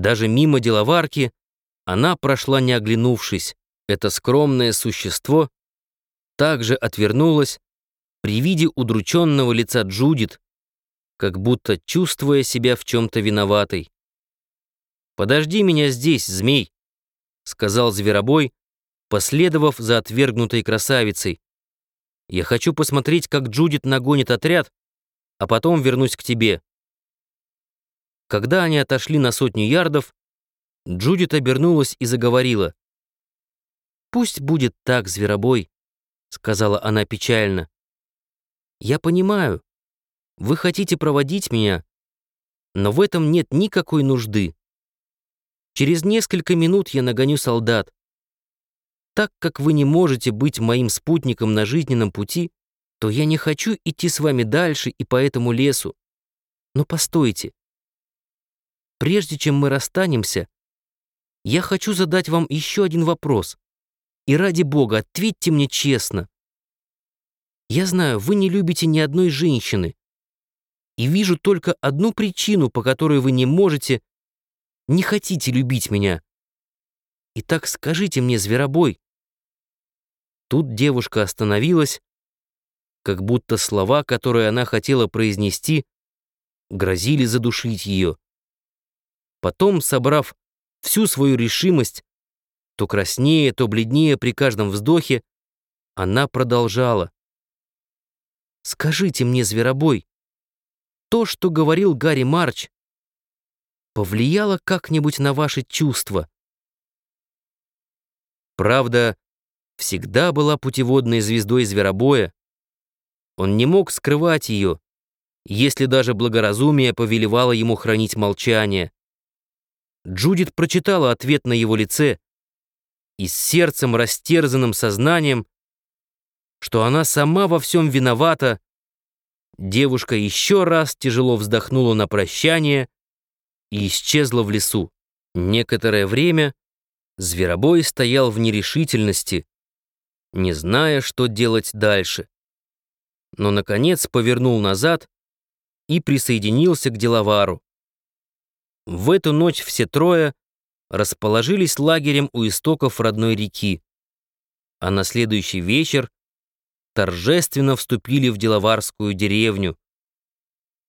Даже мимо деловарки она прошла не оглянувшись. Это скромное существо также отвернулось при виде удрученного лица Джудит, как будто чувствуя себя в чем-то виноватой. «Подожди меня здесь, змей», — сказал зверобой, последовав за отвергнутой красавицей. «Я хочу посмотреть, как Джудит нагонит отряд, а потом вернусь к тебе». Когда они отошли на сотню ярдов, Джудит обернулась и заговорила. «Пусть будет так, зверобой», — сказала она печально. «Я понимаю, вы хотите проводить меня, но в этом нет никакой нужды. Через несколько минут я нагоню солдат. Так как вы не можете быть моим спутником на жизненном пути, то я не хочу идти с вами дальше и по этому лесу. Но постойте. Прежде чем мы расстанемся, я хочу задать вам еще один вопрос. И ради бога, ответьте мне честно. Я знаю, вы не любите ни одной женщины. И вижу только одну причину, по которой вы не можете, не хотите любить меня. Итак, скажите мне, зверобой. Тут девушка остановилась, как будто слова, которые она хотела произнести, грозили задушить ее. Потом, собрав всю свою решимость, то краснее, то бледнее при каждом вздохе, она продолжала. «Скажите мне, зверобой, то, что говорил Гарри Марч, повлияло как-нибудь на ваши чувства?» Правда, всегда была путеводной звездой зверобоя. Он не мог скрывать ее, если даже благоразумие повелевало ему хранить молчание. Джудит прочитала ответ на его лице и с сердцем растерзанным сознанием, что она сама во всем виновата, девушка еще раз тяжело вздохнула на прощание и исчезла в лесу. Некоторое время Зверобой стоял в нерешительности, не зная, что делать дальше. Но, наконец, повернул назад и присоединился к деловару. В эту ночь все трое расположились лагерем у истоков родной реки, а на следующий вечер торжественно вступили в Деловарскую деревню.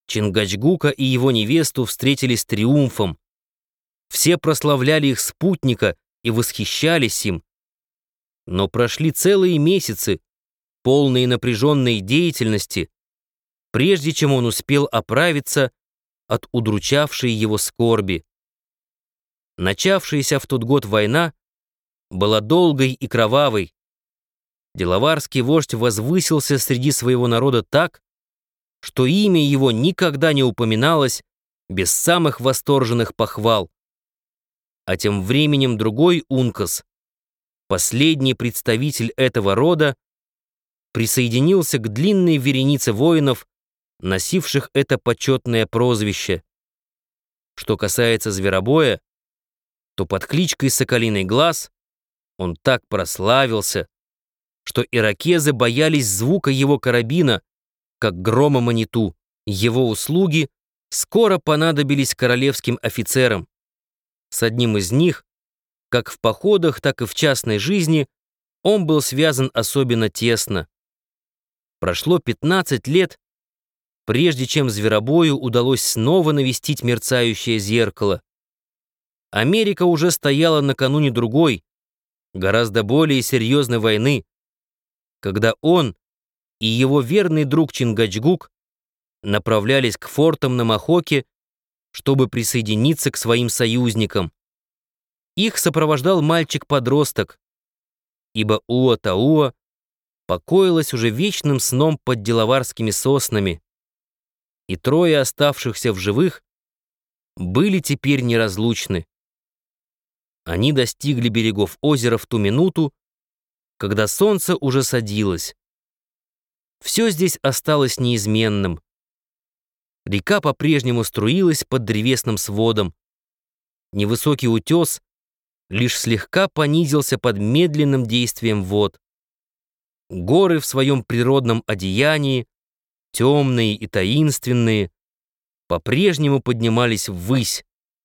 Чингачгука и его невесту встретили с триумфом. Все прославляли их спутника и восхищались им. Но прошли целые месяцы, полные напряженной деятельности, прежде чем он успел оправиться от удручавшей его скорби. Начавшаяся в тот год война была долгой и кровавой. Деловарский вождь возвысился среди своего народа так, что имя его никогда не упоминалось без самых восторженных похвал. А тем временем другой Ункас, последний представитель этого рода, присоединился к длинной веренице воинов, носивших это почетное прозвище. Что касается зверобоя, то под кличкой «Соколиный глаз» он так прославился, что иракезы боялись звука его карабина, как грома маниту. Его услуги скоро понадобились королевским офицерам. С одним из них, как в походах, так и в частной жизни, он был связан особенно тесно. Прошло 15 лет, прежде чем зверобою удалось снова навестить мерцающее зеркало. Америка уже стояла накануне другой, гораздо более серьезной войны, когда он и его верный друг Чингачгук направлялись к фортам на Махоке, чтобы присоединиться к своим союзникам. Их сопровождал мальчик-подросток, ибо Уа-Тауа покоилась уже вечным сном под деловарскими соснами и трое оставшихся в живых были теперь неразлучны. Они достигли берегов озера в ту минуту, когда солнце уже садилось. Все здесь осталось неизменным. Река по-прежнему струилась под древесным сводом. Невысокий утес лишь слегка понизился под медленным действием вод. Горы в своем природном одеянии темные и таинственные, по-прежнему поднимались ввысь,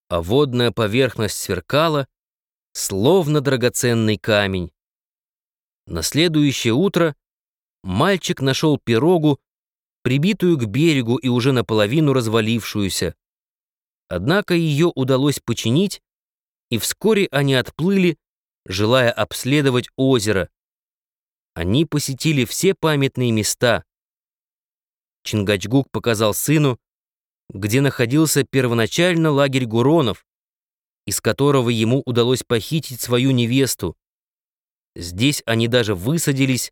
а водная поверхность сверкала, словно драгоценный камень. На следующее утро мальчик нашел пирогу, прибитую к берегу и уже наполовину развалившуюся. Однако ее удалось починить, и вскоре они отплыли, желая обследовать озеро. Они посетили все памятные места. Чингачгук показал сыну, где находился первоначально лагерь Гуронов, из которого ему удалось похитить свою невесту. Здесь они даже высадились,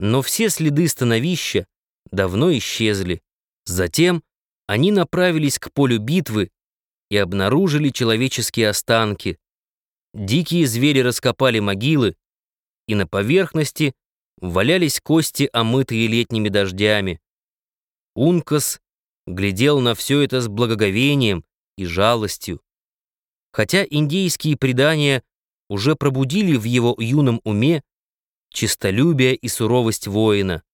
но все следы становища давно исчезли. Затем они направились к полю битвы и обнаружили человеческие останки. Дикие звери раскопали могилы, и на поверхности валялись кости, омытые летними дождями. Ункас глядел на все это с благоговением и жалостью. Хотя индейские предания уже пробудили в его юном уме чистолюбие и суровость воина.